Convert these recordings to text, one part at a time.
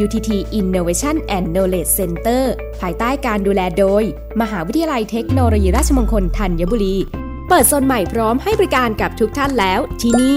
MUTT Innovation and Knowledge Center ภายใต้การดูแลโดย มหาวิทยาลัยเทคโนโลยีราชมงคลธัญบุรี เปิดโซนใหม่พร้อมให้บริการกับทุกท่านแล้วที่นี่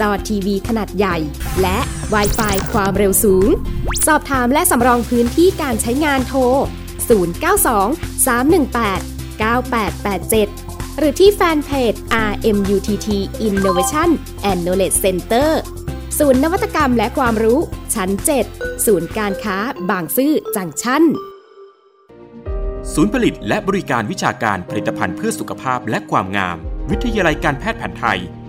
จอทีวีขนาดใหญ่ และ w i ไฟความเร็วสูง สอบถามและสำรองพื้นที่การใช้งานโทร 092 318 9887 หรือที่แฟนเพจ RMUTT Innovation and Knowledge Center ศูนย์นวัตกรรมและความรู้ ชั้น 7 ศูนย์การค้าบางซื่อจังชั้น ศูนย์ผลิตและบริการวิชาการผลิตภัณฑ์เพื่อสุขภาพและความงาม วิทยาลัยการแพทย์แผนไทย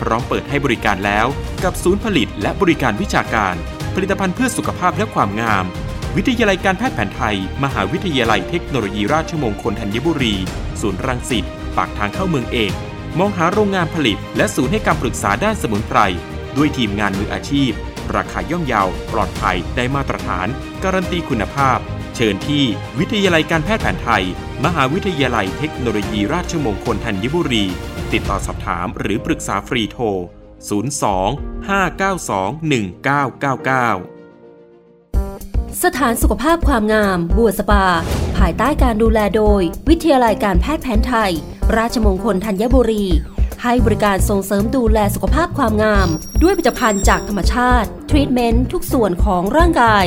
พร้อมเปิดให้บริการแล้ว กับศูนย์ผลิตและบริการวิชาการ ผลิตภัณฑ์เพื่อสุขภาพและความงาม วิทยาลัยการแพทย์แผนไทย มหาวิทยาลัยเทคโนโลยีราชมงคลธัญบุรี ศูนย์รังสิตปากทางเข้าเมืองเอกมองหาโรงงานผลิต และศูนย์ให้คำปรึกษาด้านสมุนไพรด้วยทีมงานมืออาชีพ ราคาย่อมเยาว ปลอดภัยได้มาตรฐาน การันตีคุณภาพ เชิญที่วิทยาลัยการแพทย์แผนไทย มหาวิทยาลัยเทคโนโลยีราชมงคลธัญบุรี ติดต่อสอบถามหรือปรึกษาฟรีโทร 02-592-1999สถานสุขภาพความงาม บัวสปา ภายใต้การดูแลโดย วิทยาลัยการแพทย์แผนไทย ราชมงคลธัญบุรี ให้บริการส่งเสริมดูแลสุขภาพความงาม ด้วยผลิตภัณฑ์จากธรรมชาติ ทรีตเมนต์ทุกส่วนของร่างกาย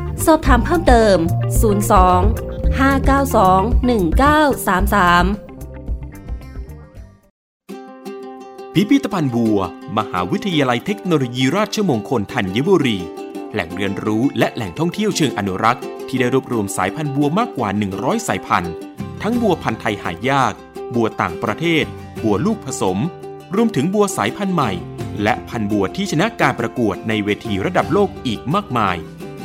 สอบถามเพิ่มเติม 02 592 1933 พิพิธภัณฑ์บัว มหาวิทยาลัยเทคโนโลยีราชมงคลธัญบุรี แหล่งเรียนรู้และแหล่งท่องเที่ยวเชิงอนุรักษ์ ที่ได้รวบรวมสายพันธุ์บัวมากกว่า 100 สายพันธุ์ ทั้งบัวพันธุ์ไทยหายาก บัวต่างประเทศ บัวลูกผสม รวมถึงบัวสายพันธุ์ใหม่ และพันธุ์บัวที่ชนะการประกวดในเวทีระดับโลกอีกมากมาย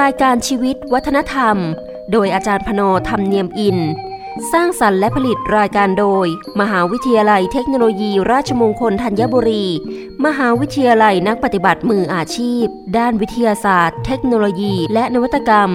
รายการชีวิตวัฒนธรรม โดยอาจารย์พโนธรรมเนียมอิน สร้างสรรค์และผลิตรายการโดย มหาวิทยาลัยเทคโนโลยี ราชมงคลธัญบุรี มหาวิทยาลัยนักปฏิบัติมืออาชีพ ด้านวิทยาศาสตร์ เทคโนโลยี และนวัตกรรม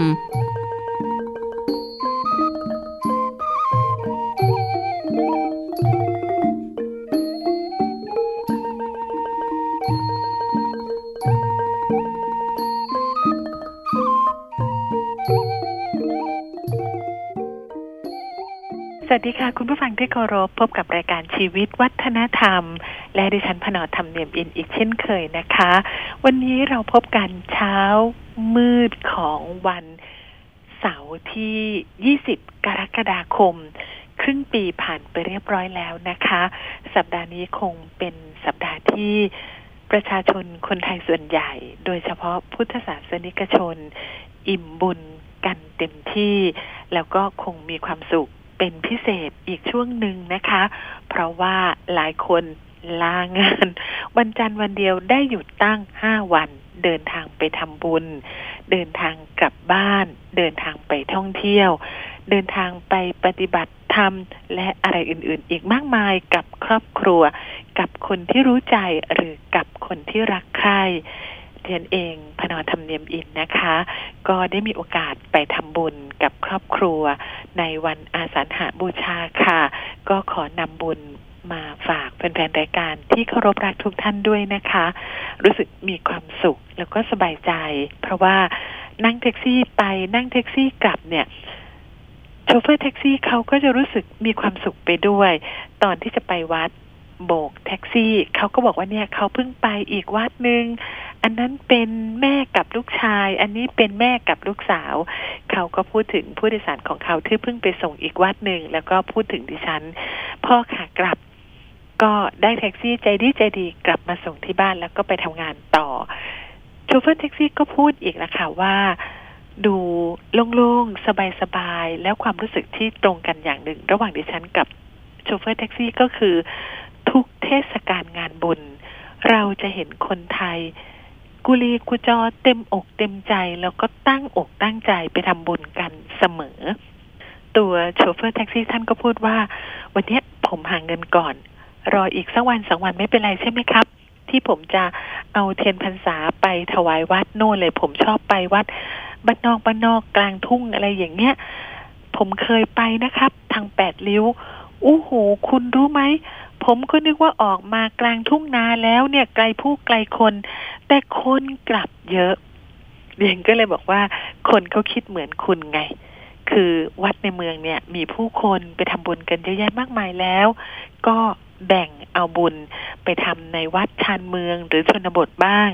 สวัสดีค่ะ คุณผู้ฟังที่เคารพพบกับรายการชีวิตวัฒนธรรม และดิฉันพนอธรรมเนียมอินอีกเช่นเคยนะคะ วันนี้เราพบกันเช้ามืดของวันเสาร์ที่ 20 กรกฎาคม ครึ่งปีผ่านไปเรียบร้อยแล้วนะคะ สัปดาห์นี้คงเป็นสัปดาห์ที่ประชาชนคนไทยส่วนใหญ่ โดยเฉพาะพุทธศาสนิกชน อิ่มบุญกันเต็มที่ แล้วก็คงมีความสุข เป็นพิเศษอีกช่วงหนึ่งนะคะ เพราะว่าหลายคนลางาน วันจันทร์วันเดียวได้หยุดตั้งห้าวัน เดินทางไปทำบุญ เดินทางกลับบ้าน เดินทางไปท่องเที่ยว เดินทางไปปฏิบัติธรรม และอะไรอื่นๆ อีกมากมายกับครอบครัว กับคนที่รู้ใจหรือกับคนที่รักใคร่ เทียนเองพนอธรรมเนียมอินนะคะ ก็ได้มีโอกาสไปทำบุญกับครอบครัว ในวันอาสาฬหาบูชาค่ะ ก็ขอนำบุญมาฝากแฟนๆรายการที่เคารพรักทุกท่านด้วยนะคะ รู้สึกมีความสุขแล้วก็สบายใจ เพราะว่านั่งแท็กซี่ไปนั่งแท็กซี่กลับเนี่ยโชเฟอร์แท็กซี่เขาก็จะรู้สึกมีความสุขไปด้วย ตอนที่จะไปวัด โบกแท็กซี่เขาก็บอกว่าเนี่ยเขาเพิ่งไปอีกวัดหนึ่งอันนั้นเป็นแม่กับลูกชาย อันนี้เป็นแม่กับลูกสาว เขาก็พูดถึงผู้โดยสารของเขาที่เพิ่งไปส่งอีกวัดหนึ่งแล้วก็พูดถึงดิฉัน พ่อขากลับก็ได้แท็กซี่ใจดีใจดีกลับมาส่งที่บ้านแล้วก็ไปทำงานต่อโชเฟอร์แท็กซี่ก็พูดอีกนะคะว่าดูโล่งๆ สบายๆ แล้วความรู้สึกที่ตรงกันอย่างหนึ่ง ระหว่างดิฉันกับโชเฟอร์แท็กซี่ก็คือ ทุกเทศกาลงานบุญ เราจะเห็นคนไทย กุลีกุจอเต็มอกเต็มใจ แล้วก็ตั้งอกตั้งใจไปทำบุญกันเสมอ ตัวโชเฟอร์แท็กซี่ท่านก็พูดว่า วันนี้ผมหาเงินก่อน รออีกสักวันสองวันไม่เป็นไรใช่ไหมครับ ที่ผมจะเอาเทียนพรรษาไปถวายวัดโน่นเลย ผมชอบไปวัดบ้านนอกบ้านนอกกลางทุ่งอะไรอย่างเงี้ย ผมเคยไปนะครับ ทางแปดริ้วอู้หูคุณรู้ไหม ผมก็นึกว่าออกมากลางทุ่งนาแล้วเนี่ยไกลผู้ไกลคน แต่คนกลับเยอะเดียนก็เลยบอกว่าคนเขาคิดเหมือนคุณไง คือวัดในเมืองเนี่ย มีผู้คนไปทำบุญกันเยอะแยะมากมายแล้ว ก็แบ่งเอาบุญไปทำในวัดชานเมืองหรือชนบทบ้าง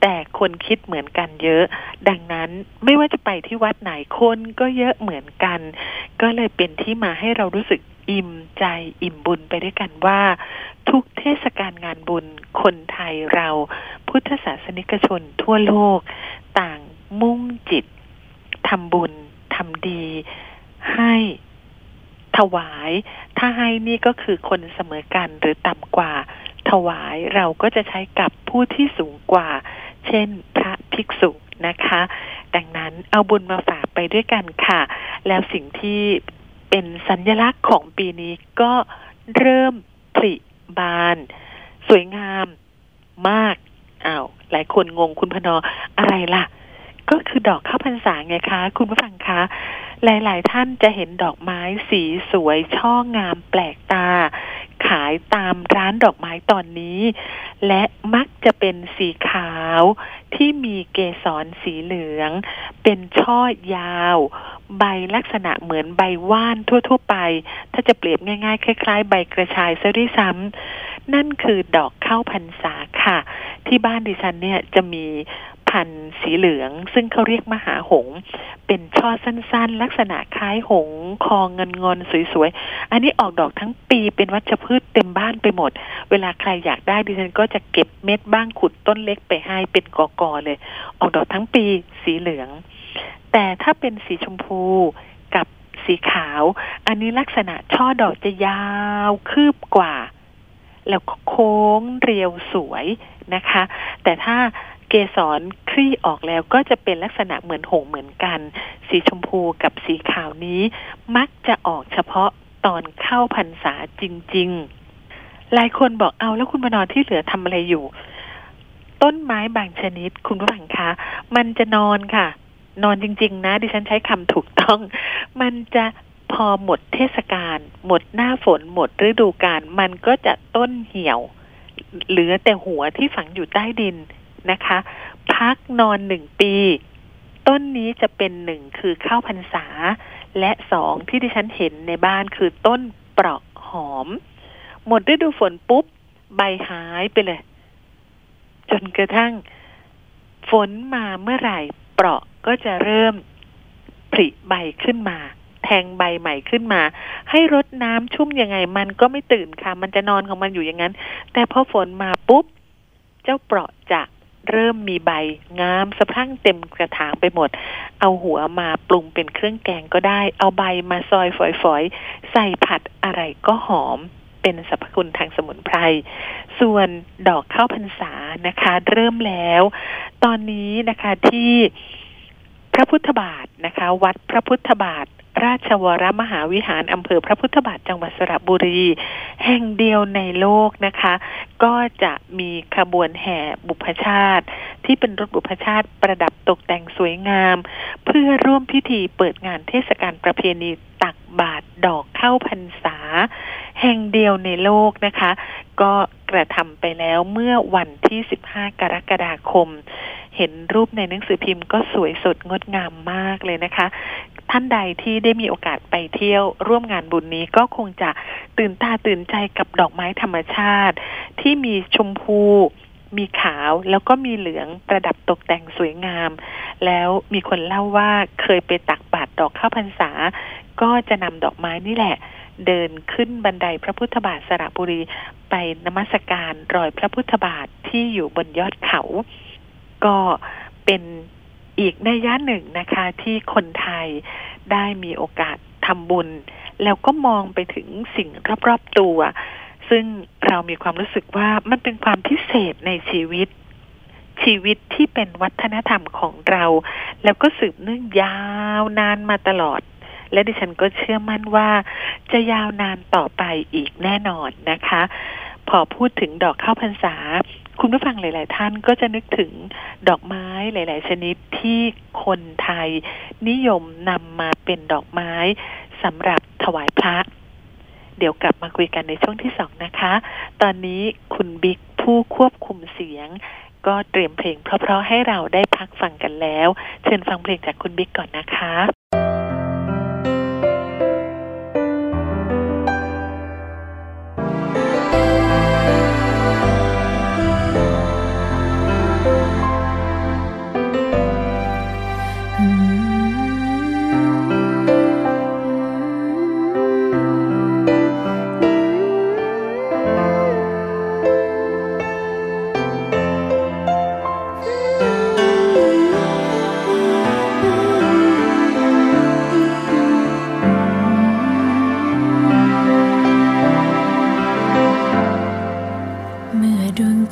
แต่คนคิดเหมือนกันเยอะ ดังนั้นไม่ว่าจะไปที่วัดไหนคนก็เยอะเหมือนกัน ก็เลยเป็นที่มาให้เรารู้สึก อิ่มใจอิ่มบุญไปด้วยกันว่า ทุกเทศกาลงานบุญคนไทยเราพุทธศาสนิกชนทั่วโลก ต่างมุ่งจิตทำบุญทำดีให้ถวาย ถ้าให้นี่ก็คือคนเสมอกันหรือต่ำกว่า ถวายเราก็จะใช้กับผู้ที่สูงกว่า เช่นพระภิกษุนะคะ ดังนั้นเอาบุญมาฝากไปด้วยกันค่ะ แล้วสิ่งที่ เป็นสัญญลักษณ์ของปีนี้ก็เริ่มผลิบาน สวยงามมากอ้าวหลายคนงงคุณพนออะไรล่ะ ก็คือดอกข้าวพรรษาไงคะ คุณผู้ฟังคะ หลาย ๆ ท่านจะเห็นดอกไม้สีสวยช่องามแปลกตา ขายตามร้านดอกไม้ตอนนี้ และมักจะเป็นสีขาวที่มีเกสรสีเหลือง เป็นช่อยาว ใบลักษณะเหมือนใบว่านทั่ว ๆ ไป ถ้าจะเปรียบง่ายๆ คล้าย ๆ ใบกระชายซะด้วยซ้ำนั่นคือดอกข้าวพรรษาค่ะ ที่บ้านดิฉันเนี่ยจะมี พันธุ์สีเหลือง ซึ่งเขาเรียกมหาหง เป็นช่อสั้นๆ ลักษณะคล้ายหง คอเงินงอนสวยๆ อันนี้ออกดอกทั้งปีเป็นวัชพืชเต็มบ้านไปหมด เวลาใครอยากได้ดิฉันก็จะเก็บเม็ดบ้างขุดต้นเล็กไปให้เป็นกอกอเลย ออกดอกทั้งปีสีเหลือง แต่ถ้าเป็นสีชมพูกับสีขาว อันนี้ลักษณะช่อดอกจะยาวคืบกว่า แล้วก็โค้งเรียวสวยนะคะ แต่ถ้า เกสรคลี่ออกแล้วก็จะเป็นลักษณะเหมือนหงเหมือนกัน สีชมพูกับสีขาวนี้ มักจะออกเฉพาะตอนเข้าพรรษาจริง ๆ หลายคนบอกเอาแล้วคุณมานอนที่เหลือทำอะไรอยู่ ต้นไม้บางชนิด คุณผู้ฟังคะ มันจะนอนค่ะ นอนจริง ๆ นะ ดิฉันใช้คำถูกต้อง มันจะพอหมดเทศกาลหมดหน้าฝนหมดฤดูกาลมันก็จะต้นเหี่ยว เหลือแต่หัวที่ฝังอยู่ใต้ดิน นะคะ พักนอนหนึ่งปี ต้นนี้จะเป็นหนึ่งคือข้าวพรรษา และสองที่ดิฉันเห็นในบ้านคือต้นเปราะหอม หมดฤดูฝนปุ๊บ ใบหายไปเลย จนกระทั่ง ฝนมาเมื่อไหร่ เปราะก็จะเริ่มผลิใบขึ้นมาแทงใบใหม่ขึ้นมา ให้รดน้ำชุ่มยังไงมันก็ไม่ตื่นค่ะ มันจะนอนของมันอยู่อย่างนั้น แต่พอฝนมาปุ๊บ เจ้าเปราะจะ เริ่มมีใบงามสะพรั่งเต็มกระถางไปหมด เอาหัวมาปรุงเป็นเครื่องแกงก็ได้ เอาใบมาซอยฝอยๆ ใส่ผัดอะไรก็หอมเป็นสรรพคุณทางสมุนไพร ส่วนดอกข้าวพรรษานะคะ เริ่มแล้ว ตอนนี้นะคะที่พระพุทธบาทนะคะ วัดพระพุทธบาท ราชวรมหาวิหารอำเภอพระพุทธบาทจังหวัดสระบุรี แห่งเดียวในโลกนะคะ ก็จะมีขบวนแห่บุพชาติ ที่เป็นรถบุพชาติประดับตกแต่งสวยงาม เพื่อร่วมพิธีเปิดงานเทศกาลประเพณีตักบาตรดอกเข้าพรรษา แห่งเดียวในโลกนะคะ ก็กระทำไปแล้วเมื่อวันที่ 15 กรกฎาคม เห็นรูปในหนังสือพิมพ์ก็สวยสดงดงามมากเลยนะคะ ท่านใดที่ได้มีโอกาสไปเที่ยวร่วมงานบุญนี้ก็คงจะตื่นตาตื่นใจกับดอกไม้ธรรมชาติ ที่มีชมพูมีขาวแล้วก็มีเหลืองประดับตกแต่งสวยงาม แล้วมีคนเล่าว่าเคยไปตักบาตรดอกข้าวพรรษา ก็จะนำดอกไม้นี่แหละ เดินขึ้นบันไดพระพุทธบาทสระบุรีไปนมัสการรอยพระพุทธบาทที่อยู่บนยอดเขา ก็เป็น อีกในย่าหนึ่งนะคะที่คนไทยได้มีโอกาสทำบุญ แล้วก็มองไปถึงสิ่งรอบๆตัว ซึ่งเรามีความรู้สึกว่ามันเป็นความพิเศษในชีวิต ชีวิตที่เป็นวัฒนธรรมของเรา แล้วก็สืบเนื่องยาวนานมาตลอด และดิฉันก็เชื่อมั่นว่าจะยาวนานต่อไปอีกแน่นอนนะคะ พอพูดถึงดอกข้าวพรรษา คุณผู้ฟังหลาย ๆ ท่านก็จะนึกถึงดอกไม้หลาย ๆ ชนิดที่คนไทยนิยมนำมาเป็นดอกไม้สำหรับถวายพระ เดี๋ยวกลับมาคุยกันในช่วงที่สองนะคะ ตอนนี้คุณบิ๊กผู้ควบคุมเสียง ก็เตรียมเพลงเพราะ ๆ ให้เราได้พักฟังกันแล้ว เชิญฟังเพลงจากคุณบิ๊กก่อนนะคะ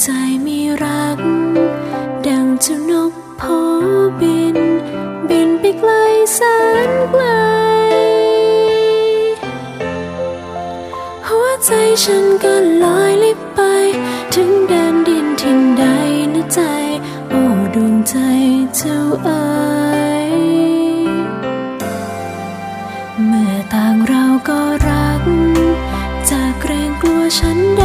ใจมีรัก ดังเจ้านกโพบิน บินไปไกลแสนไกล หัวใจฉันก็ลอยลิบไป ถึงแดนดินทิ่นใดนะใจ โอ้ดวงใจเจ้าเอ๋ยเมื่อต่างเราก็รักจากเกรงกลัวฉันใด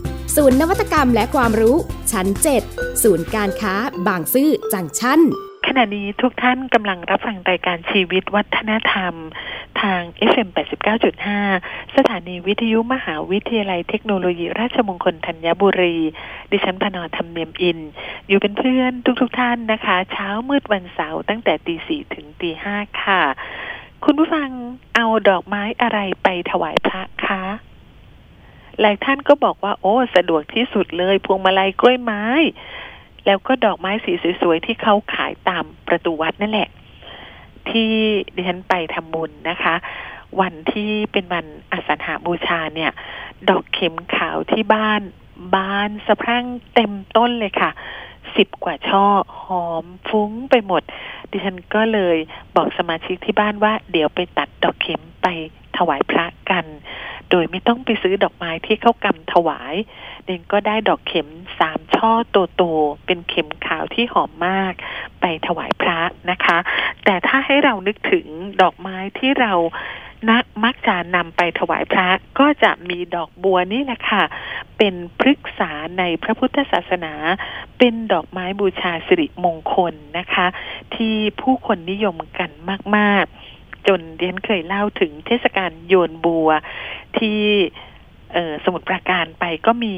ศูนย์นวัตกรรมและความรู้ ชั้น 7 ศูนย์การค้า บางซื่อจังชั่นขณะนี้ทุกท่านกำลังรับฟังรายการชีวิตวัฒนธรรม ทาง FM 89.5 สถานีวิทยุมหาวิทยาลัยเทคโนโลยีราชมงคลธัญบุรี ดิฉันพนอธรรมเนียมอิน อยู่เป็นเพื่อนทุกๆทท่านนะคะ เช้ามืดวันเสาร์ตั้งแต่ตีสี่ถึงตีห้าค่ะ คุณผู้ฟังเอาดอกไม้อะไรไปถวายพระคะ หลายท่านก็บอกว่า โอ้สะดวกที่สุดเลยพวงมาลัยกล้วยไม้ แล้วก็ดอกไม้สีสวยๆที่เขาขายตามประตูวัดนั่นแหละ ที่ดิฉันไปทำบุญนะคะ วันที่เป็นวันอสาฬหาบูชาเนี่ย ดอกเข็มขาวที่บ้านบานสะพรั่งเต็มต้นเลยค่ะสิบกว่าช่อหอมฟุ้งไปหมด ดิฉันก็เลยบอกสมาชิกที่บ้านว่า เดี๋ยวไปตัดดอกเข็มไปถวายพระกัน โดยไม่ต้องไปซื้อดอกไม้ที่เขากำถวายเดนก็ได้ดอกเข็มสามช่อโตๆเป็นเข็มขาวที่หอมมาก ไปถวายพระนะคะ แต่ถ้าให้เรานึกถึงดอกไม้ที่เรานักมักจะนำไปถวายพระก็จะมีดอกบัวนี่แหละค่ะ เป็นพฤกษาในพระพุทธศาสนา เป็นดอกไม้บูชาสิริมงคลนะคะ ที่ผู้คนนิยมกันมาก ๆ จนเดียนเคยเล่าถึงเทศกาลโยนบัวที่สมุทรปราการไปก็มี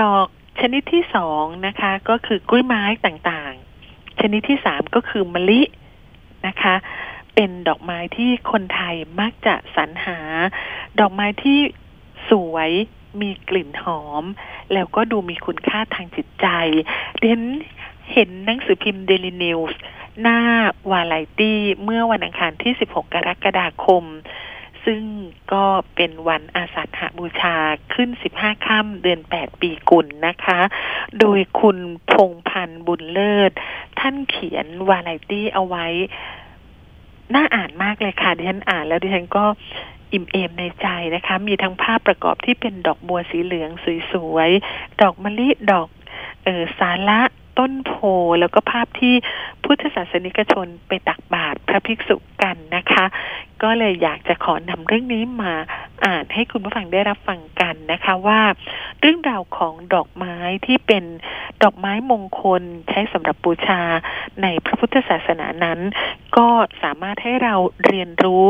ดอกชนิดที่สองนะคะ ก็คือกล้วยไม้ต่างๆ ชนิดที่สามก็คือมะลินะคะ เป็นดอกไม้ที่คนไทยมักจะสรรหา ดอกไม้ที่สวยมีกลิ่นหอม แล้วก็ดูมีคุณค่าทางจิตใจเดนเห็นหนังสือพิมพ์เดลินิวส์ หน้าวาไรตี้เมื่อวันอังคารที่ 16 กรกฎาคม ซึ่งก็เป็นวันอาสาฬหบูชาขึ้น 15 ค่ำเดือน 8 ปีกุลนะคะ โดยคุณพงพันธ์บุญเลิศ ท่านเขียนวาไรตี้เอาไว้ น่าอ่านมากเลยค่ะดิฉันอ่านแล้วดิฉันก็อิ่มเอมในใจนะคะ มีทั้งภาพประกอบที่เป็นดอกบัวสีเหลืองสวยๆ ดอกมะลิ ดอกเออสาระ ต้นโพแล้วก็ภาพที่พุทธศาสนิกชนไปตักบาตรพระภิกษุกันนะคะ ก็เลยอยากจะขอนำเรื่องนี้มาอ่านให้คุณผู้ฟังได้รับฟังกันนะคะว่า เรื่องราวของดอกไม้ที่เป็นดอกไม้มงคลใช้สำหรับบูชาในพระพุทธศาสนานั้น ก็สามารถให้เราเรียนรู้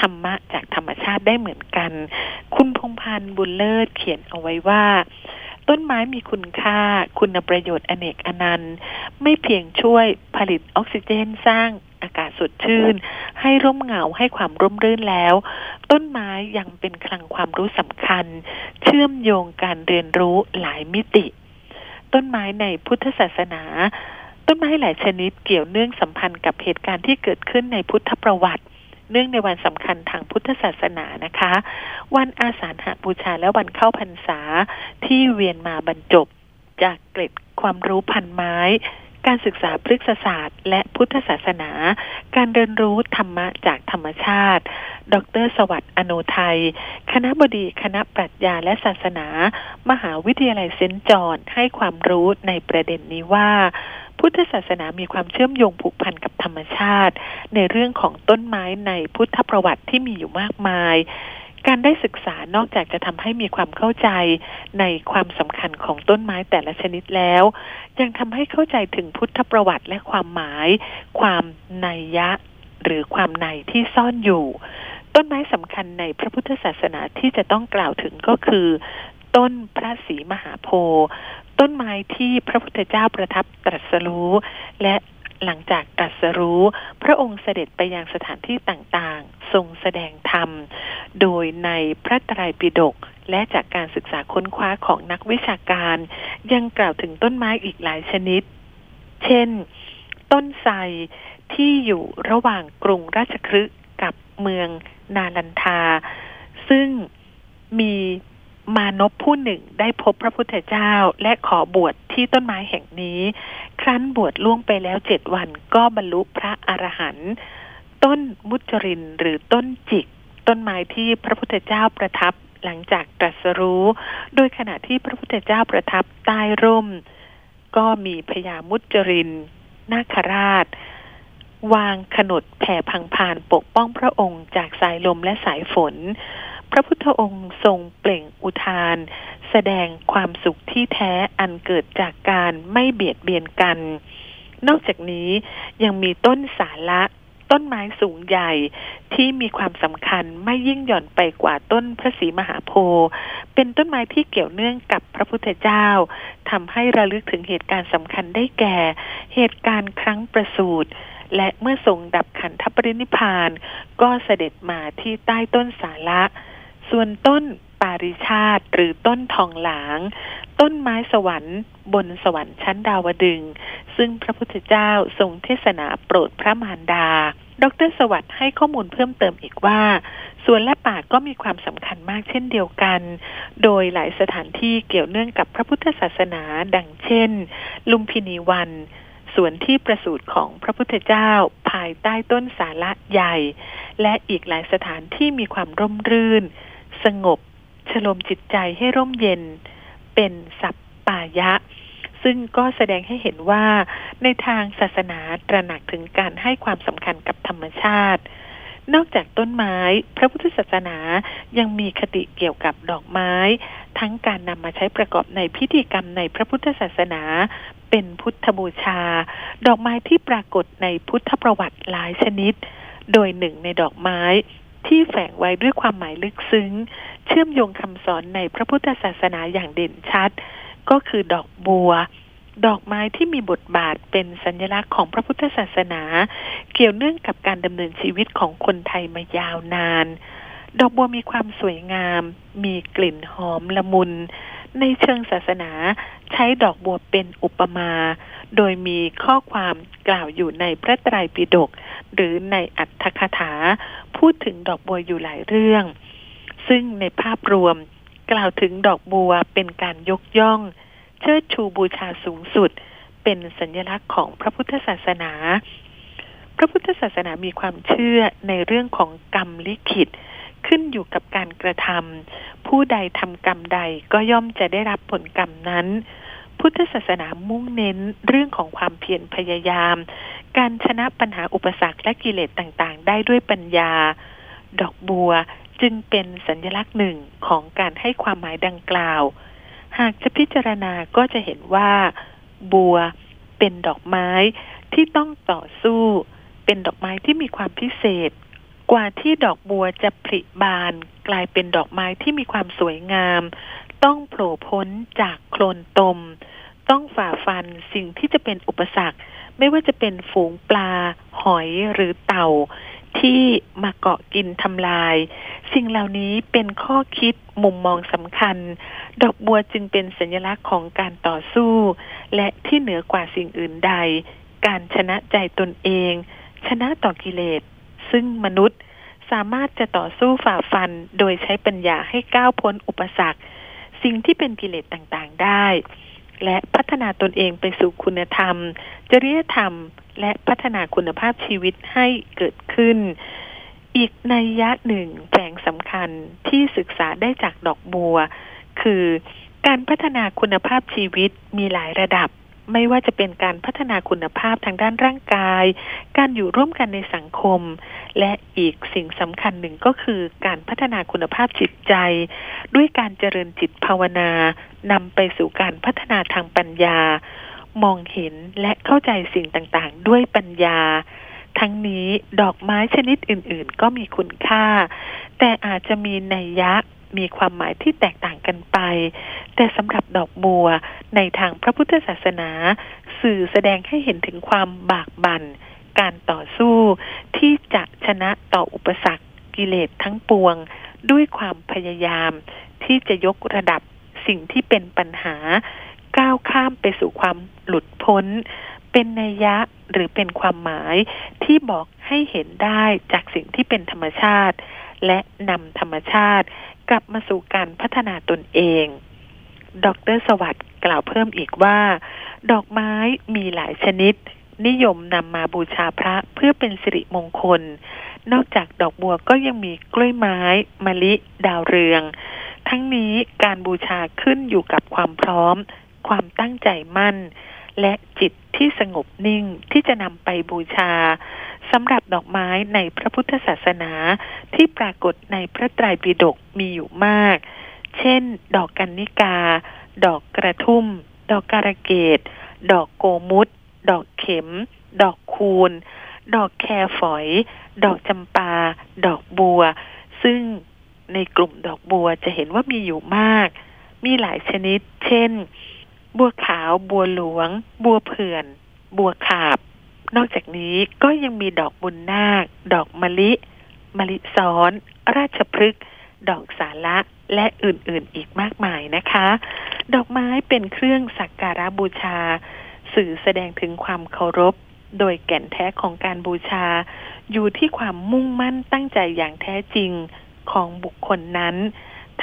ธรรมะจากธรรมชาติได้เหมือนกัน คุณพงพันธ์บุญเลิศเขียนเอาไว้ว่า ต้นไม้มีคุณค่า คุณประโยชน์อเนกอนันต์ ไม่เพียงช่วยผลิตออกซิเจนสร้างอากาศสดชื่น ให้ร่มเงาให้ความร่มรื่นแล้ว ต้นไม้ยังเป็นคลังความรู้สำคัญ เชื่อมโยงการเรียนรู้หลายมิติ ต้นไม้ในพุทธศาสนา ต้นไม้หลายชนิดเกี่ยวเนื่องสัมพันธ์กับเหตุการณ์ที่เกิดขึ้นในพุทธประวัติ เนื่องในวันสำคัญทางพุทธศาสนานะคะ วันอาสาฬหบูชาและวันเข้าพรรษาที่เวียนมาบรรจบ จากเกร็ดความรู้พันไม้ การศึกษาพฤกษศาสตร์ และพุทธศาสนา การเรียนรู้ธรรมะจากธรรมชาติ ดร สวัสดิ์อโนไทย คณะบดีคณะปรัชญาและศาสนา มหาวิทยาลัยเซนต์จอห์นให้ความรู้ในประเด็นนี้ว่า พุทธศาสนามีความเชื่อมโยงผูกพันกับธรรมชาติ ในเรื่องของต้นไม้ในพุทธประวัติที่มีอยู่มากมาย การได้ศึกษานอกจากจะทำให้มีความเข้าใจในความสำคัญของต้นไม้แต่ละชนิดแล้ว ยังทำให้เข้าใจถึงพุทธประวัติและความหมาย ความนัยยะ หรือความในที่ซ่อนอยู่ ต้นไม้สำคัญในพระพุทธศาสนาที่จะต้องกล่าวถึงก็คือ ต้นพระศรีมหาโพธิ์ ต้นไม้ที่พระพุทธเจ้าประทับตรัสรู้และหลังจากตรัสรู้ พระองค์เสด็จไปยังสถานที่ต่างๆ ทรงแสดงธรรม โดยในพระไตรปิฎกและจากการศึกษาค้นคว้าของนักวิชาการ ยังกล่าวถึงต้นไม้อีกหลายชนิด เช่น ต้นไทรที่อยู่ระหว่างกรุงราชคฤห์กับเมืองนาลันทา ซึ่งมี มานพผู้หนึ่งได้พบพระพุทธเจ้าและขอบวชที่ต้นไม้แห่งนี้ ครั้นบวชล่วงไปแล้วเจ็ดวันก็บรรลุพระอรหันต์ต้นมุจรินหรือต้นจิก ต้นไม้ที่พระพุทธเจ้าประทับหลังจากตรัสรู้ โดยขณะที่พระพุทธเจ้าประทับใต้ร่ม ก็มีพญามุจรินนาคราช วางขนดแผ่พังพานปกป้องพระองค์จากสายลมและสายฝน พระพุทธองค์ทรงเปล่งอุทาน แสดงความสุขที่แท้อันเกิดจากการไม่เบียดเบียนกัน นอกจากนี้ยังมีต้นสาระต้นไม้สูงใหญ่ที่มีความสำคัญไม่ยิ่งหย่อนไปกว่าต้นพระศรีมหาโพธิ์เป็นต้นไม้ที่เกี่ยวเนื่องกับพระพุทธเจ้าทำให้ระลึกถึงเหตุการณ์สำคัญได้แก่ เหตุการณ์ครั้งประสูติและเมื่อทรงดับขันธปรินิพาน ก็เสด็จมาที่ใต้ต้นสาระ ส่วนต้นปาริชาติหรือต้นทองหลาง ต้นไม้สวรรค์บนสวรรค์ชั้นดาวดึง ซึ่งพระพุทธเจ้าทรงเทศนาโปรดพระมารดา ดรสวัสดิ์ให้ข้อมูลเพิ่มเติมอีกว่าสวนและป่าก็มีความสำคัญมากเช่นเดียวกัน โดยหลายสถานที่เกี่ยวเนื่องกับพระพุทธศาสนาดังเช่น ลุมพินีวันสวนที่ประสูติของพระพุทธเจ้าภายใต้ต้นสาระใหญ่ และอีกหลายสถานที่มีความร่มรื่น สงบ ชโลมจิตใจให้ร่มเย็นเป็นสัปปายะ ซึ่งก็แสดงให้เห็นว่าในทางศาสนาตระหนักถึงการให้ความสำคัญกับธรรมชาติ นอกจากต้นไม้ พระพุทธศาสนายังมีคติเกี่ยวกับดอกไม้ ทั้งการนำมาใช้ประกอบในพิธีกรรมในพระพุทธศาสนาเป็นพุทธบูชา ดอกไม้ที่ปรากฏในพุทธประวัติหลายชนิด โดยหนึ่งในดอกไม้ ที่แฝงไว้ด้วยความหมายลึกซึ้ง เชื่อมโยงคำสอนในพระพุทธศาสนาอย่างเด่นชัด ก็คือดอกบัว ดอกไม้ที่มีบทบาทเป็นสัญลักษณ์ของพระพุทธศาสนา เกี่ยวเนื่องกับการดำเนินชีวิตของคนไทยมายาวนาน ดอกบัวมีความสวยงาม มีกลิ่นหอมละมุน ในเชิงศาสนา ใช้ดอกบัวเป็นอุปมา โดยมีข้อความกล่าวอยู่ในพระไตรปิฎกหรือในอัตถคถา พูดถึงดอกบัวอยู่หลายเรื่อง ซึ่งในภาพรวมกล่าวถึงดอกบัวเป็นการยกย่อง เชิดชูบูชาสูงสุด เป็นสัญลักษณ์ของพระพุทธศาสนา พระพุทธศาสนามีความเชื่อในเรื่องของกรรมลิขิต ขึ้นอยู่กับการกระทำผู้ใดทำกรรมใดก็ย่อมจะได้รับผลกรรมนั้น พุทธศาสนามุ่งเน้นเรื่องของความเพียรพยายาม การชนะปัญหาอุปสรรคและกิเลสต่างๆ ได้ด้วยปัญญา ดอกบัวจึงเป็นสัญลักษณ์หนึ่งของการให้ความหมายดังกล่าว หากจะพิจารณาก็จะเห็นว่า บัวเป็นดอกไม้ที่ต้องต่อสู้ เป็นดอกไม้ที่มีความพิเศษ กว่าที่ดอกบัวจะผลิบาน กลายเป็นดอกไม้ที่มีความสวยงาม ต้องโผล่พ้นจากโคลนตม ต้องฝ่าฟันสิ่งที่จะเป็นอุปสรรค ไม่ว่าจะเป็นฝูงปลา หอยหรือเต่า ที่มาเกาะกินทำลาย สิ่งเหล่านี้เป็นข้อคิดมุมมองสำคัญ ดอกบัวจึงเป็นสัญลักษณ์ของการต่อสู้ และที่เหนือกว่าสิ่งอื่นใด การชนะใจตนเอง ชนะต่อกิเลส ซึ่งมนุษย์สามารถจะต่อสู้ฝ่าฟันโดยใช้ปัญญาให้ก้าวพ้นอุปสรรค สิ่งที่เป็นกิเลสต่างๆได้ และพัฒนาตนเองไปสู่คุณธรรม จริยธรรม และพัฒนาคุณภาพชีวิตให้เกิดขึ้น อีกในยะหนึ่งแฝงสำคัญที่ศึกษาได้จากดอกบัว คือการพัฒนาคุณภาพชีวิตมีหลายระดับ ไม่ว่าจะเป็นการพัฒนาคุณภาพทางด้านร่างกาย การอยู่ร่วมกันในสังคม และอีกสิ่งสำคัญหนึ่งก็คือการพัฒนาคุณภาพจิตใจ ด้วยการเจริญจิตภาวนานำไปสู่การพัฒนาทางปัญญา มองเห็นและเข้าใจสิ่งต่างๆ ด้วยปัญญา ทั้งนี้ดอกไม้ชนิดอื่น ๆ ก็มีคุณค่า แต่อาจจะมีนัยยะ มีความหมายที่แตกต่างกันไป แต่สำหรับดอกบัวในทางพระพุทธศาสนา สื่อแสดงให้เห็นถึงความบากบัน่น การต่อสู้ที่จะชนะต่ออุปสรรคกิเลสทั้งปวง ด้วยความพยายาม ที่จะยกระดับสิ่งที่เป็นปัญหา ก้าวข้ามไปสู่ความหลุดพ้น เป็นนัยยะหรือเป็นความหมายที่บอกให้เห็นได้จากสิ่งที่เป็นธรรมชาติ และนำธรรมชาติ กลับมาสู่การพัฒนาตนเอง ดรสวัสดิ์กล่าวเพิ่มอีกว่า ดอกไม้มีหลายชนิด นิยมนำมาบูชาพระเพื่อเป็นสิริมงคล นอกจากดอกบัวก็ยังมีกล้วยไม้ มะลิ ดาวเรือง ทั้งนี้การบูชาขึ้นอยู่กับความพร้อม ความตั้งใจมั่น และจิตที่สงบนิ่งที่จะนำไปบูชา สำหรับดอกไม้ในพระพุทธศาสนาที่ปรากฏในพระไตรปิฎกมีอยู่มาก เช่น ดอกกันนิกา ดอกกระทุ่ม ดอกการะเกดดอกโกมุตดอกเข็ม ดอกคูณดอกแครฝอย ดอกจำปา ดอกบัว ซึ่งในกลุ่มดอกบัวจะเห็นว่ามีอยู่มาก มีหลายชนิด เช่น บัวขาว บัวหลวง บัวเผื่อน บัวขาบ นอกจากนี้ก็ยังมีดอกบุญนาค ดอกมะลิ มะลิซ้อน ราชพฤกษ์ดอกสาระและอื่นๆอีกมากมายนะคะ ดอกไม้เป็นเครื่องสักการะบูชา สื่อแสดงถึงความเคารพ โดยแก่นแท้ของการบูชา อยู่ที่ความมุ่งมั่นตั้งใจอย่างแท้จริงของบุคคลนั้น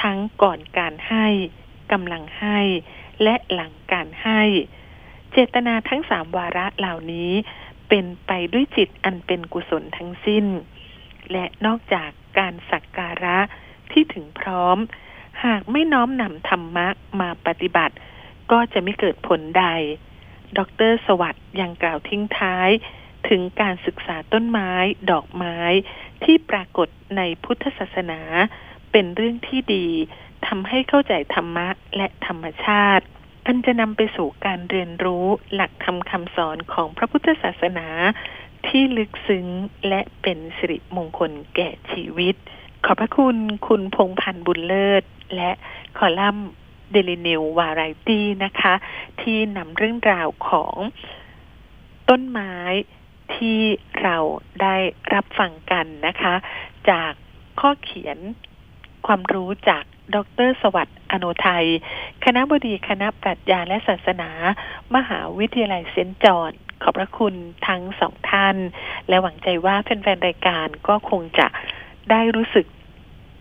ทั้งก่อนการให้กำลังให้และหลังการให้ เจตนาทั้งสามวาระเหล่านี้ เป็นไปด้วยจิตอันเป็นกุศลทั้งสิ้น และนอกจากการสักการะที่ถึงพร้อม หากไม่น้อมนำธรรมะมาปฏิบัติ ก็จะไม่เกิดผลใด ดรสวัสดิ์ยังกล่าวทิ้งท้าย ถึงการศึกษาต้นไม้ ดอกไม้ที่ปรากฏในพุทธศาสนา เป็นเรื่องที่ดีทำให้เข้าใจธรรมะและธรรมชาติ อันจะนำไปสู่การเรียนรู้หลักธรรมคำสอนของพระพุทธศาสนา ที่ลึกซึ้งและเป็นสิริมงคลแก่ชีวิต ขอบพระคุณคุณพงพันธ์บุญเลิศ และคอลัมน์เดลินิววาไรตี้นะคะ ที่นำเรื่องราวของต้นไม้ที่เราได้รับฟังกันนะคะ จากข้อเขียนความรู้จาก ดร สวัสดิ์อนุทัยคณะบดีคณะปรัชญาและศาสนา มหาวิทยาลัยเซนต์จอห์นขอบพระคุณทั้งสองท่าน และหวังใจว่าแฟนๆรายการก็คงจะได้รู้สึก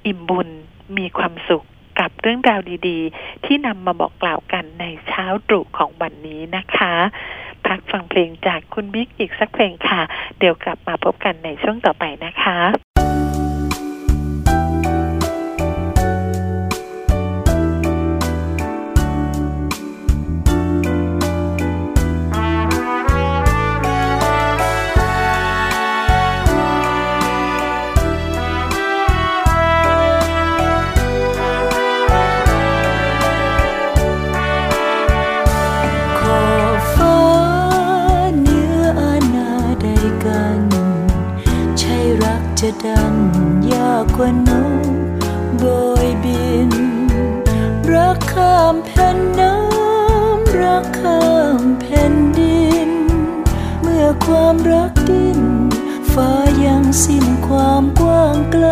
อิ่มบุญมีความสุขกับเรื่องราวดีๆ ที่นำมาบอกกล่าวกันในเช้าตรู่ของวันนี้นะคะ พักฟังเพลงจากคุณบิ๊กอีกสักเพลงค่ะ เดี๋ยวกลับมาพบกันในช่วงต่อไปนะคะ กว่านกโบยบิน รักข้ามแผ่นน้ำรักข้ามแผ่นดิน เมื่อความรักดิ้นฟ้ายังสิ้นความกว้างไกล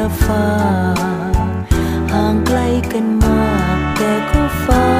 ละฟ้า ห่างไกลกันมากแต่ก็ฟ้า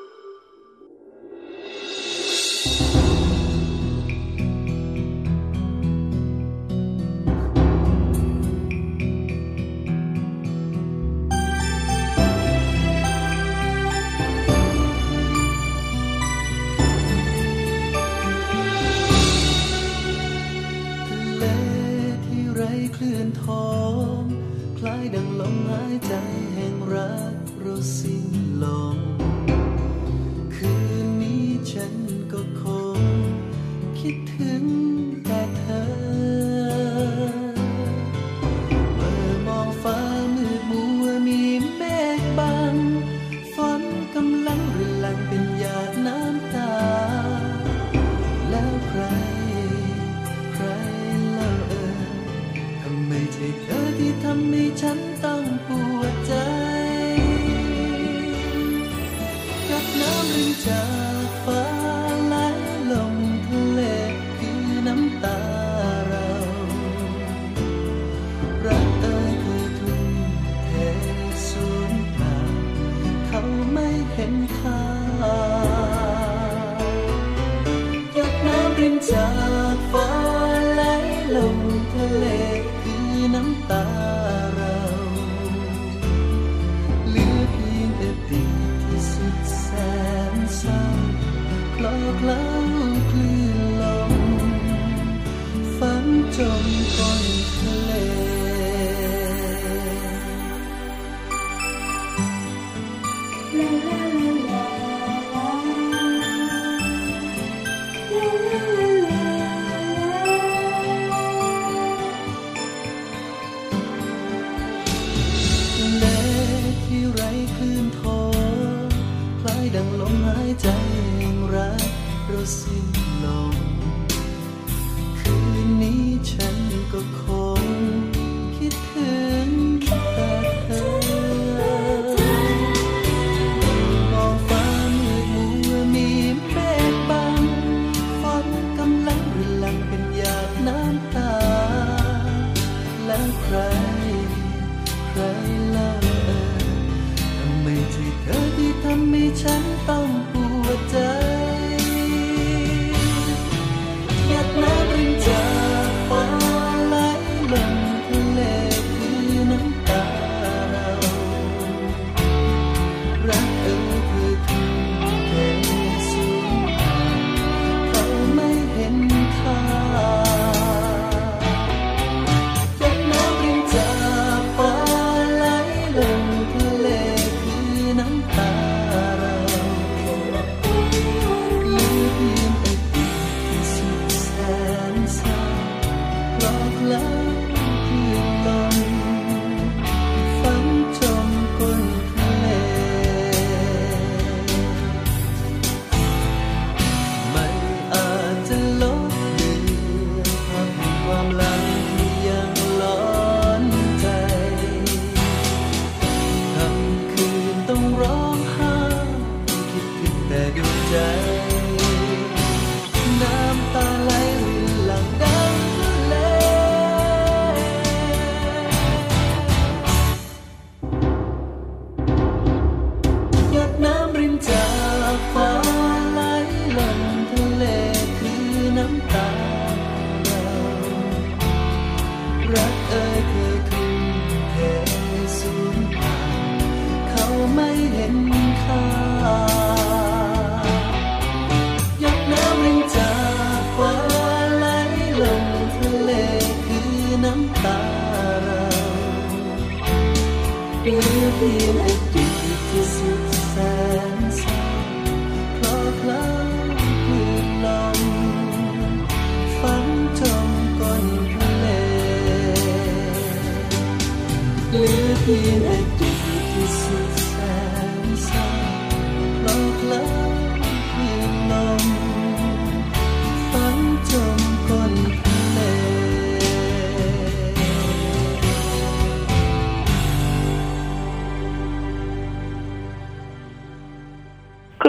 คุณ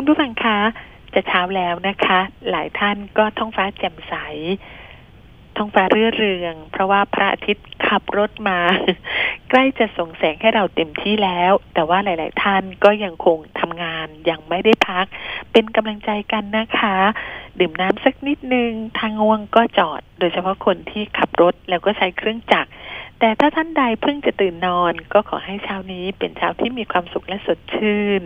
ผู้ฟังคะ จะเช้าแล้วนะคะ หลายท่านก็ท้องฟ้าแจ่มใส ท้องฟ้าเรื่อเรือง เพราะว่าพระอาทิตย์ขับรถมา ใกล้จะส่งแสงให้เราเต็มที่แล้ว แต่ว่าหลาย ๆ ท่านก็ยังคงทำงานยังไม่ได้พัก เป็นกำลังใจกันนะคะ ดื่มน้ำสักนิดนึงทางง่วงก็จอด โดยเฉพาะคนที่ขับรถแล้วก็ใช้เครื่องจักร แต่ถ้าท่านใดเพิ่งจะตื่นนอน ก็ขอให้เช้านี้เป็นเช้าที่มีความสุขและสดชื่น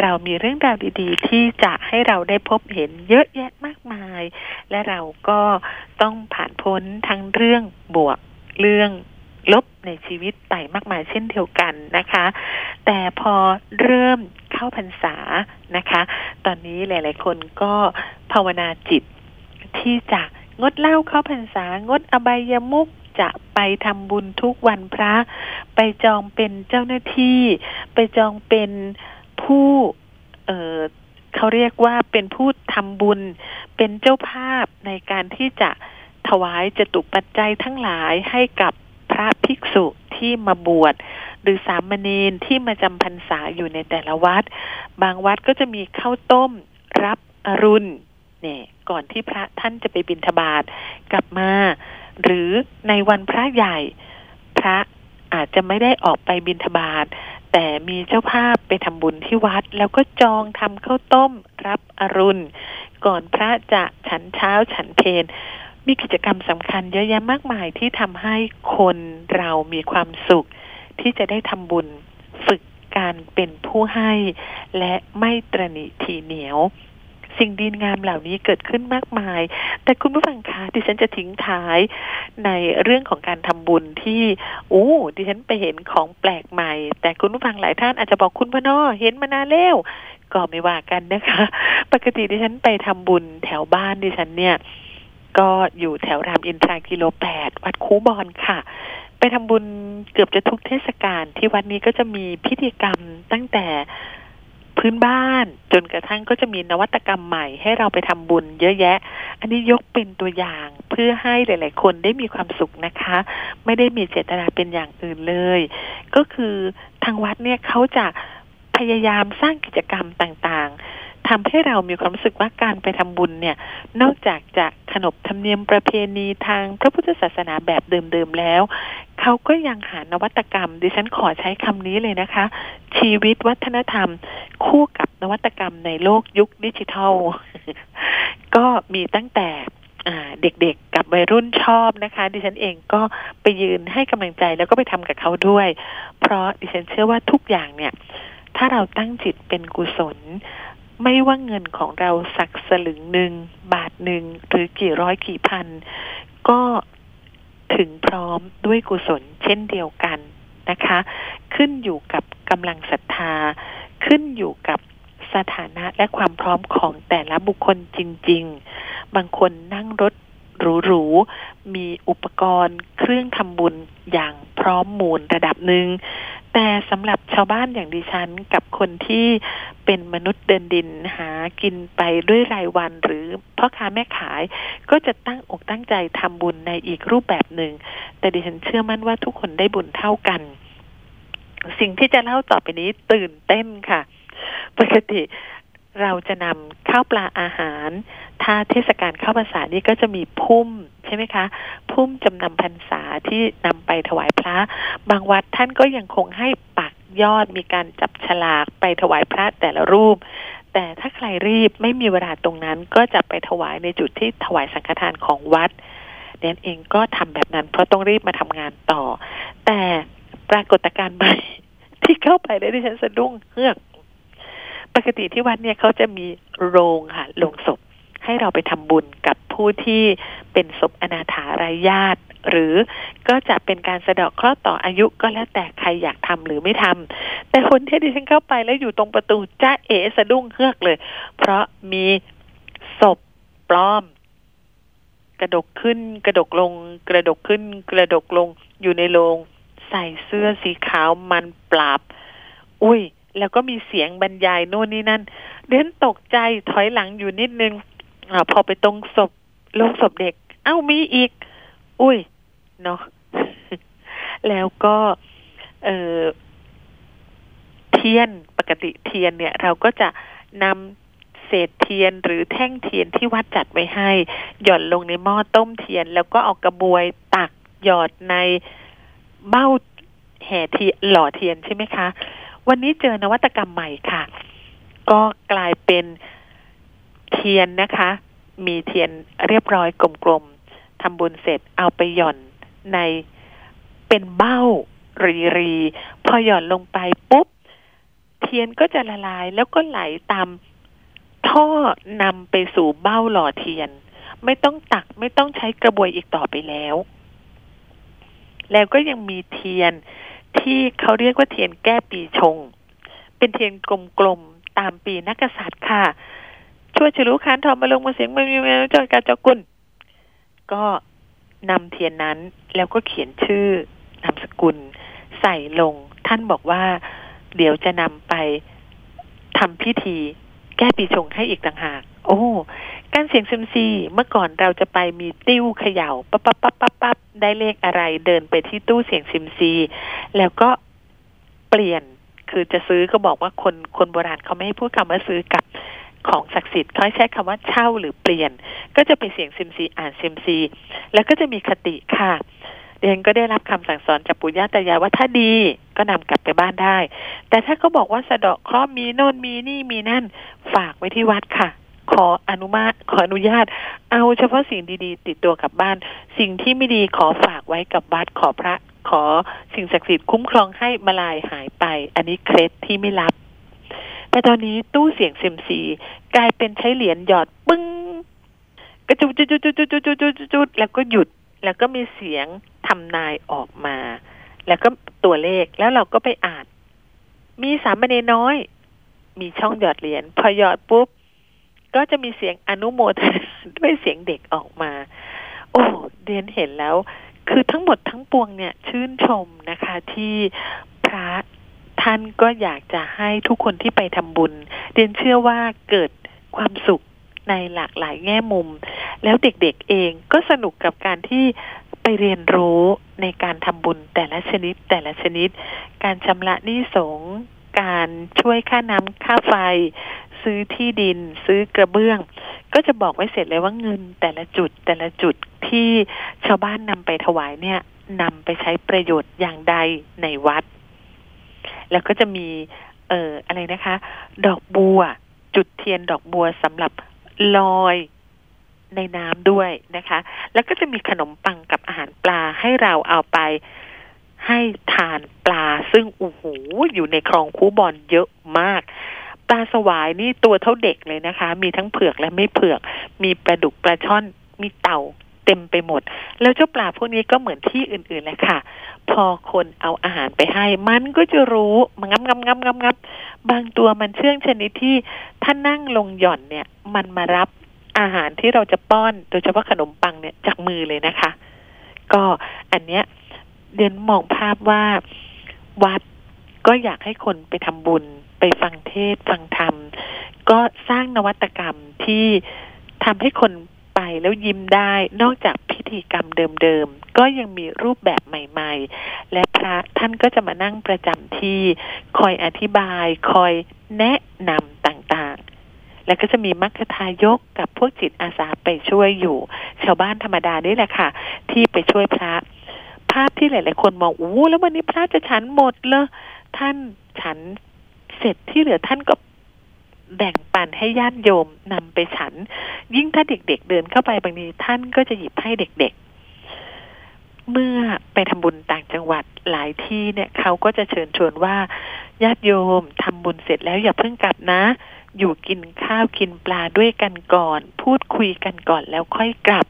เรามีเรื่องราวดีๆ ที่จะให้เราได้พบเห็นเยอะแยะมากมาย และเราก็ต้องผ่านพ้นทั้งเรื่องบวกเรื่องลบในชีวิตไปมากมายเช่นเดียวกันนะคะ แต่พอเริ่มเข้าพรรษานะคะ ตอนนี้หลาย ๆ คนก็ภาวนาจิตที่จะงดเหล้าเข้าพรรษางดอบายมุก จะไปทำบุญทุกวันพระ ไปจองเป็นเจ้าหน้าที่ ไปจองเป็นผู้เออเขาเรียกว่าเป็นผู้ทำบุญ เป็นเจ้าภาพในการที่จะถวายจตุปัจจัยทั้งหลายให้กับพระภิกษุที่มาบวชหรือสามเณรที่มาจำพรรษาอยู่ในแต่ละวัด บางวัดก็จะมีข้าวต้มรับอรุณเนี่ยก่อนที่พระท่านจะไปบิณฑบาตกลับมา หรือในวันพระใหญ่ พระอาจจะไม่ได้ออกไปบิณฑบาตแต่มีเจ้าภาพไปทำบุญที่วัด แล้วก็จองทำข้าวต้มรับอรุณ ก่อนพระจะฉันเช้าฉันเพลมีกิจกรรมสำคัญเยอะแยะมากมายที่ทำให้คนเรามีความสุข ที่จะได้ทำบุญฝึกการเป็นผู้ให้ และไม่ตรณีทีเหนียว สิ่งดีงามเหล่านี้เกิดขึ้นมากมาย แต่คุณผู้ฟังคะดิฉันจะทิ้งท้ายในเรื่องของการทำบุญที่โอ้ดิฉันไปเห็นของแปลกใหม่ แต่คุณผู้ฟังหลายท่านอาจจะบอกคุณพนอเห็นมานานแล้วก็ไม่ว่ากันนะคะ ปกติดิฉันไปทำบุญแถวบ้านดิฉันเนี่ย ก็อยู่แถวรามอินทรากิโลแปดวัดคูบอนค่ะไปทำบุญเกือบจะทุกเทศกาลที่วัดนี้ก็จะมีพิธีกรรมตั้งแต่ พื้นบ้าน จนกระทั่งก็จะมีนวัตกรรมใหม่ให้เราไปทำบุญ เยอะแยะ อันนี้ยกเป็นตัวอย่างเพื่อให้หลาย ๆ คนได้มีความสุขนะคะ ไม่ได้มีเจตนาเป็นอย่างอื่นเลย ก็คือทางวัดเนี่ยเขาจะพยายามสร้างกิจกรรมต่าง ๆ ทำให้เรามีความรู้สึกว่าการไปทำบุญเนี่ย นอกจากจะขนบธรรมเนียมประเพณีทางพระพุทธศาสนาแบบเดิมๆแล้ว เขาก็ยังหานวัตกรรม ดิฉันขอใช้คำนี้เลยนะคะ ชีวิตวัฒนธรรม คู่กับนวัตกรรมในโลกยุคดิจิทัล ก็มีตั้งแต่เด็กๆกับวัยรุ่นชอบนะคะ ดิฉันเองก็ไปยืนให้กำลังใจแล้วก็ไปทำกับเขาด้วย เพราะดิฉันเชื่อว่าทุกอย่างเนี่ย ถ้าเราตั้งจิตเป็นกุศล ไม่ว่าเงินของเราสักสลึงหนึ่งบาทหนึ่งหรือกี่ร้อยกี่พัน ก็ถึงพร้อมด้วยกุศลเช่นเดียวกันนะคะ ขึ้นอยู่กับกำลังศรัทธา ขึ้นอยู่กับสถานะและความพร้อมของแต่ละบุคคลจริง ๆ บางคนนั่งรถหรูๆ มีอุปกรณ์เครื่องทำบุญอย่างพร้อมมูลระดับหนึ่ง แต่สำหรับชาวบ้านอย่างดิฉันกับคนที่เป็นมนุษย์เดินดินหากินไปด้วยรายวันหรือพ่อค้าแม่ขายก็จะตั้งอกตั้งใจทำบุญในอีกรูปแบบหนึ่ง แต่ดิฉันเชื่อมั่นว่าทุกคนได้บุญเท่ากัน สิ่งที่จะเล่าต่อไปนี้ตื่นเต้นค่ะ ปกติ เราจะนำข้าวปลาอาหาร ถ้าเทศกาลเข้าพรรษานี่ก็จะมีพุ่มใช่ไหมคะ พุ่มจำนำพรรษาที่นำไปถวายพระ บางวัดท่านก็ยังคงให้ปักยอดมีการจับฉลากไปถวายพระแต่ละรูป แต่ถ้าใครรีบไม่มีเวลาตรงนั้น ก็จะไปถวายในจุดที่ถวายสังฆทานของวัดเดนเองก็ทำแบบนั้น เพราะต้องรีบมาทำงานต่อ แต่ปรากฏการณ์ใหม่ที่เข้าไปแล้ดิฉันสะดุ้งเฮือก ปกติที่วัดเนี่ยเขาจะมีโรงค่ะโรงศพ ให้เราไปทำบุญกับผู้ที่เป็นศพอนาถารายญาติ หรือก็จะเป็นการสะเดาะเคราะห์ต่ออายุก็แล้วแต่ใครอยากทำหรือไม่ทำแต่คนที่ดิฉันเข้าไปแล้วอยู่ตรงประตูจ้าเอสะดุ้งเฮือกเลย เพราะมีศพปลอม กระดกขึ้น กระดกลง กระดกขึ้น กระดกลงอยู่ในโรงใส่เสื้อสีขาวมันปราบ อุ้ย แล้วก็มีเสียงบรรยายโน่นนี่นั่นเดนตกใจถอยหลังอยู่นิดนึงอพอไปตรงศพโลงศพเด็ก เอ้ามีอีก อุ้ยเนาะแล้วก็เออเทียนปกติเทียนเนี่ย เราก็จะนำเศษเทียนหรือแท่งเทียนที่วัดจัดไว้ให้ หย่อนลงในหม้อต้มเทียน แล้วก็เอากระบวยตักหยอดในเบ้าแห่เทียนหล่อเทียนใช่ไหมคะ วันนี้เจอนวัตกรรมใหม่ค่ะ ก็กลายเป็นเทียนนะคะ มีเทียนเรียบร้อยกลมๆทำบุญเสร็จเอาไปหย่อนในเป็นเบ้ารีรีพอหย่อนลงไปปุ๊บ เทียนก็จะละลายแล้วก็ไหลตามท่อนำไปสู่เบ้าหล่อเทียน ไม่ต้องตักไม่ต้องใช้กระบวยอีกต่อไปแล้ว แล้วก็ยังมีเทียน ที่เขาเรียกว่าเทียนแก้ปีชง เป็นเทียนกลมๆตามปีนักษัตริย์ค่ะ ชวดฉลูขาลเถาะมะโรงมะเส็งมะเมียมะแมวอกระกาจอกุนก็นำเทียนนั้นแล้วก็เขียนชื่อนามสกุล ใส่ลง ท่านบอกว่า เดี๋ยวจะนำไปทำพิธี แก้ปีชงให้อีกต่างหาก โอ้ การเสียงซิมซีเมื่อก่อนเราจะไปมีติ้วเขย่าปั๊บปั๊บปั๊บปั๊บปั๊บได้เลขอะไรเดินไปที่ตู้เสียงซิมซี แล้วก็เปลี่ยนคือจะซื้อก็บอกว่าคนคนโบราณเขาไม่ให้พูดคำว่าซื้อกับของศักดิ์สิทธิ์เขาใช้คำว่าเช่าหรือเปลี่ยน ก็จะไปเสียงซิมซีอ่านซิมซี แล้วก็จะมีคติค่ะเรียนก็ได้รับคำสั่งสอนจากปู่ย่าตายายว่าถ้าดีก็นำกลับไปบ้านได้ แต่ถ้าเขาบอกว่าสะเดาะเคราะห์มีโน่นมีนี่มีนั่นฝากไว้ที่วัดค่ะ ขออนุมาตขออนุญาต เอาเฉพาะสิ่งดีๆ ติดตัวกลับบ้าน สิ่งที่ไม่ดีขอฝากไว้กับวัดขอพระ ขอสิ่งศักดิ์สิทธิ์คุ้มครองให้มาลายหายไป อันนี้เคล็ดที่ไม่รับ แต่ตอนนี้ตู้เสียงเซมซีกลายเป็นใช้เหรียญหยอดปึ้งกระจุดจุดจุดจุดจุดจุดจุดจุดแล้วก็หยุดแล้วก็มีเสียงทำนายออกมา แล้วก็ตัวเลขแล้วเราก็ไปอ่าน มีสามเณรน้อย มีช่องหยอดเหรียญพอหยอดปุ๊บ ก็จะมีเสียงอนุโมทนาด้วยเสียงเด็กออกมา โอ้เดียนเห็นแล้ว คือทั้งหมดทั้งปวงเนี่ยชื่นชมนะคะ ที่พระท่านก็อยากจะให้ทุกคนที่ไปทำบุญ เดียนเชื่อว่าเกิดความสุขในหลากหลายแง่มุม แล้วเด็กๆเองก็สนุกกับการที่ไปเรียนรู้ในการทำบุญแต่ละชนิดแต่ละชนิด การชำระหนี้สง การช่วยค่าน้ำค่าไฟ ซื้อที่ดิน ซื้อกระเบื้อง ก็จะบอกไว้เสร็จเลยว่าเงินแต่ละจุดแต่ละจุดที่ชาวบ้านนำไปถวายเนี่ยนำไปใช้ประโยชน์อย่างใดในวัด แล้วก็จะมีเอ่ออะไรนะคะ ดอกบัว จุดเทียนดอกบัวสำหรับลอยในน้ำด้วยนะคะ แล้วก็จะมีขนมปังกับอาหารปลาให้เราเอาไป ให้ทานปลาซึ่งโอ้โหอยู่ในคลองคูบอลเยอะมาก ปลาสวายนี่ตัวเท่าเด็กเลยนะคะ มีทั้งเผือกและไม่เผือก มีปลาดุกปลาช่อนมีเต่าเต็มไปหมด แล้วเจ้าปลาพวกนี้ก็เหมือนที่อื่นๆแหละค่ะ พอคนเอาอาหารไปให้ มันก็จะรู้มันงับงับงับงับงับบางตัวมันเชื่องชนิดที่ถ้านั่งลงหย่อนเนี่ย มันมารับอาหารที่เราจะป้อน โดยเฉพาะขนมปังเนี่ยจากมือเลยนะคะ ก็อันเนี้ย เรียนมองภาพว่าวัดก็อยากให้คนไปทำบุญ ไปฟังเทศฟังธรรม ก็สร้างนวัตกรรมที่ทำให้คนไปแล้วยิ้มได้ นอกจากพิธีกรรมเดิมๆ ก็ยังมีรูปแบบใหม่ๆ และพระท่านก็จะมานั่งประจำที่ คอยอธิบาย คอยแนะนำต่างๆ แล้วก็จะมีมัคคทายกกับพวกจิตอาสาไปช่วยอยู่ ชาวบ้านธรรมดานี่แหละค่ะ ที่ไปช่วยพระ ภาพที่หลาย ๆ คนมองโอ้แล้ววันนี้พระจะฉันหมดเลยท่านฉันเสร็จที่เหลือท่านก็แบ่งปันให้ญาติโยมนำไปฉัน ยิ่งถ้าเด็ก ๆเเดินเข้าไปบางทีท่านก็จะหยิบให้เด็ก ๆเมื่อไปทำบุญต่างจังหวัดหลายที่เนี่ยเขาก็จะเชิญชวนว่าญาติโยมทำบุญเสร็จแล้วอย่าเพิ่งกลับนะ อยู่กินข้าวกินปลาด้วยกันก่อน พูดคุยกันก่อนแล้วค่อยกลับ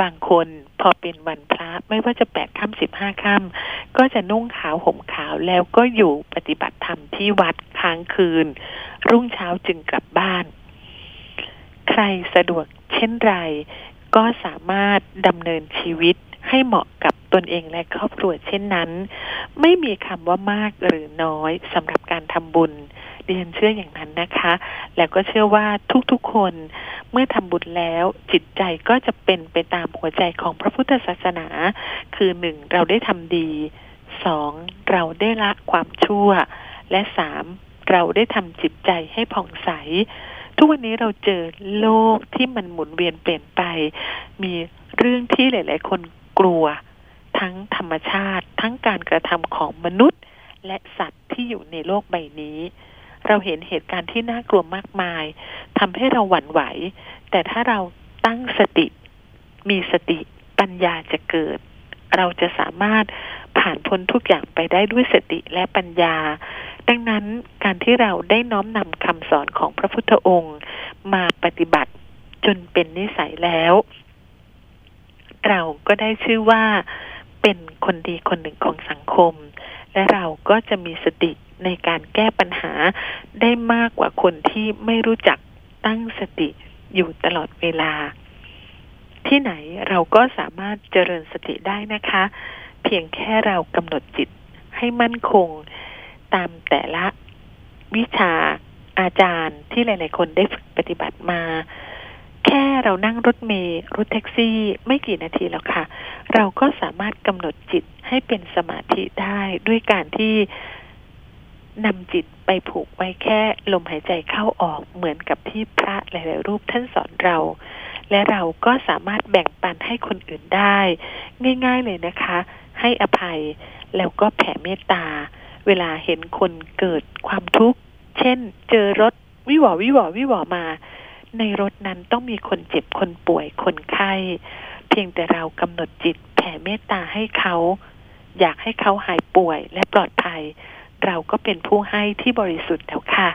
บางคนพอเป็นวันพระไม่ว่าจะแปดค่ำสิบห้าค่ำก็จะนุ่งขาวห่มขาวแล้วก็อยู่ปฏิบัติธรรมที่วัดค้างคืน รุ่งเช้าจึงกลับบ้าน ใครสะดวกเช่นไร ก็สามารถดำเนินชีวิตให้เหมาะกับตนเองและครอบครัวเช่นนั้น ไม่มีคำว่ามากหรือน้อยสำหรับการทำบุญ เรียนเชื่ออย่างนั้นนะคะ แล้วก็เชื่อว่าทุกๆคนเมื่อทำบุญแล้วจิตใจก็จะเป็นไปตามหัวใจของพระพุทธศาสนา คือหนึ่งเราได้ทำดีสองเราได้ละความชั่ว และสามเราได้ทำจิตใจให้ผ่องใส ทุกวันนี้เราเจอโลกที่มันหมุนเวียนเปลี่ยนไป มีเรื่องที่หลาย ๆ คนกลัว ทั้งธรรมชาติ ทั้งการกระทำของมนุษย์ และสัตว์ที่อยู่ในโลกใบนี้ เราเห็นเหตุการณ์ที่น่ากลัวมากมายทำให้เราหวั่นไหว แต่ถ้าเราตั้งสติ มีสติปัญญาจะเกิด เราจะสามารถผ่านพ้นทุกอย่างไปได้ด้วยสติและปัญญา ดังนั้นการที่เราได้น้อมนำคำสอนของพระพุทธองค์ มาปฏิบัติจนเป็นนิสัยแล้ว เราก็ได้ชื่อว่าเป็นคนดีคนหนึ่งของสังคม และเราก็จะมีสติ ในการแก้ปัญหาได้มากกว่าคนที่ไม่รู้จักตั้งสติอยู่ตลอดเวลา ที่ไหนเราก็สามารถเจริญสติได้นะคะ เพียงแค่เรากำหนดจิตให้มั่นคงตามแต่ละวิชาอาจารย์ที่หลาย ๆ คนได้ฝึกปฏิบัติมา แค่เรานั่งรถเมล์รถแท็กซี่ ไม่กี่นาทีแล้วค่ะ เราก็สามารถกำหนดจิตให้เป็นสมาธิได้ด้วยการที่ นำจิตไปผูกไว้แค่ลมหายใจเข้าออกเหมือนกับที่พระหลาย ๆ รูปท่านสอนเรา และเราก็สามารถแบ่งปันให้คนอื่นได้ ง่าย ๆ เลยนะคะ ให้อภัยแล้วก็แผ่เมตตา เวลาเห็นคนเกิดความทุกข์ เช่น เจอรถวิวหววิวหววิวหวมา ในรถนั้นต้องมีคนเจ็บคนป่วยคนไข้ เพียงแต่เรากำหนดจิตแผ่เมตตาให้เขา อยากให้เขาหายป่วยและปลอดภัย เราก็เป็นผู้ให้ที่บริสุทธิ์แล้วค่ะ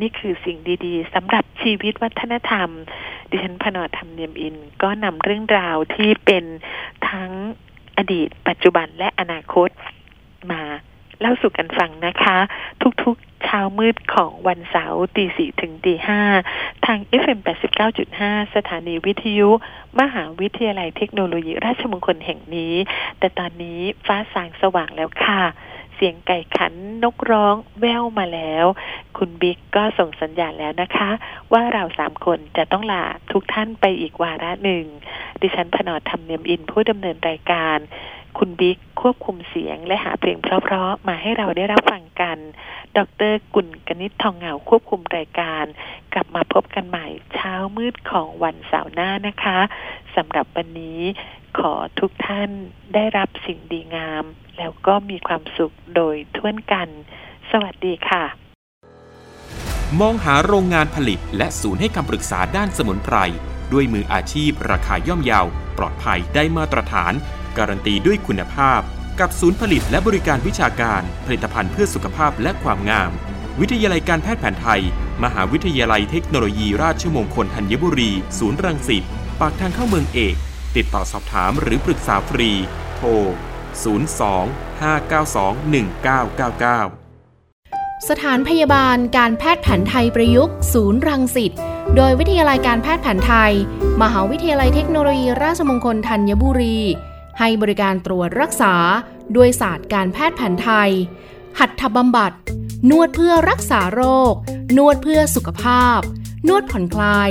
นี่คือสิ่งดีๆสำหรับชีวิตวัฒนธรรม ดิฉันพนอธรรมเนียมอิน ก็นำเรื่องราวที่เป็นทั้งอดีต ปัจจุบันและอนาคตมาเล่าสู่กันฟังนะคะ ทุกๆเช้ามืดของวันเสาร์ตีสี่ถึงตีห้าทาง FM 89.5 สถานีวิทยุ มหาวิทยาลัยเทคโนโลยีราชมงคลแห่งนี้ แต่ตอนนี้ฟ้าสางสว่างแล้วค่ะ เสียงไก่ขันนกร้องแว่วมาแล้ว คุณบิ๊กก็ส่งสัญญาณแล้วนะคะ ว่าเราสามคนจะต้องลาทุกท่านไปอีกวาระหนึ่ง ดิฉันพนอธรรมเนียมอินผู้ดำเนินรายการ คุณบิ๊กควบคุมเสียงและหาเพลงเพราะๆมาให้เราได้รับฟังกัน ดรกุลกนิษฐ์ทองเหงาควบคุมรายการ กลับมาพบกันใหม่เช้ามืดของวันเสาร์หน้านะคะสำหรับวันนี้ ขอทุกท่านได้รับสิ่งดีงาม แล้วก็มีความสุขโดยทั่วนกัน สวัสดีค่ะ มองหาโรงงานผลิตและศูนย์ให้คำปรึกษาด้านสมุนไพร ด้วยมืออาชีพ ราคาย่อมเยาว ปลอดภัยได้มาตรฐาน การันตีด้วยคุณภาพ กับศูนย์ผลิตและบริการวิชาการ ผลิตภัณฑ์เพื่อสุขภาพและความงาม วิทยาลัยการแพทย์แผนไทย มหาวิทยาลัยเทคโนโลยีราชมงคลธัญบุรี ศูนย์รังสิตปากทางเข้าเมืองเอก ติดต่อสอบถามหรือปรึกษาฟรี โทร 02-592-1999 สถานพยาบาลการแพทย์แผนไทยประยุกต์ ศูนย์รังสิต โดยวิทยาลัยการแพทย์แผนไทย มหาวิทยาลัยเทคโนโลยีราชมงคลธัญบุรี ให้บริการตรวจรักษา ด้วยศาสตร์การแพทย์แผนไทย หัตถบำบัด นวดเพื่อรักษาโรค นวดเพื่อสุขภาพ นวดผ่อนคลาย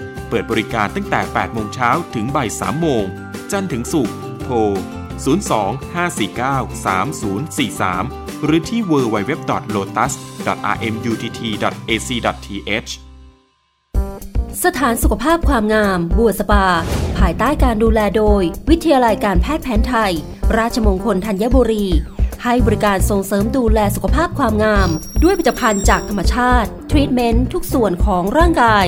เปิดบริการตั้งแต่ 8 โมงเช้าถึงบ่าย 3 โมง จันทร์ถึงศุกร์ โทร 02-549-3043 หรือที่ www.lotus.rmutt.ac.th สถานสุขภาพความงาม บัวสปา ภายใต้การดูแลโดย วิทยาลัยการแพทย์แผนไทย ราชมงคลธัญบุรี ให้บริการส่งเสริมดูแลสุขภาพความงาม ด้วยผลิตภัณฑ์จากธรรมชาติ ทรีตเมนต์ทุกส่วนของร่างกาย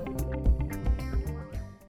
1933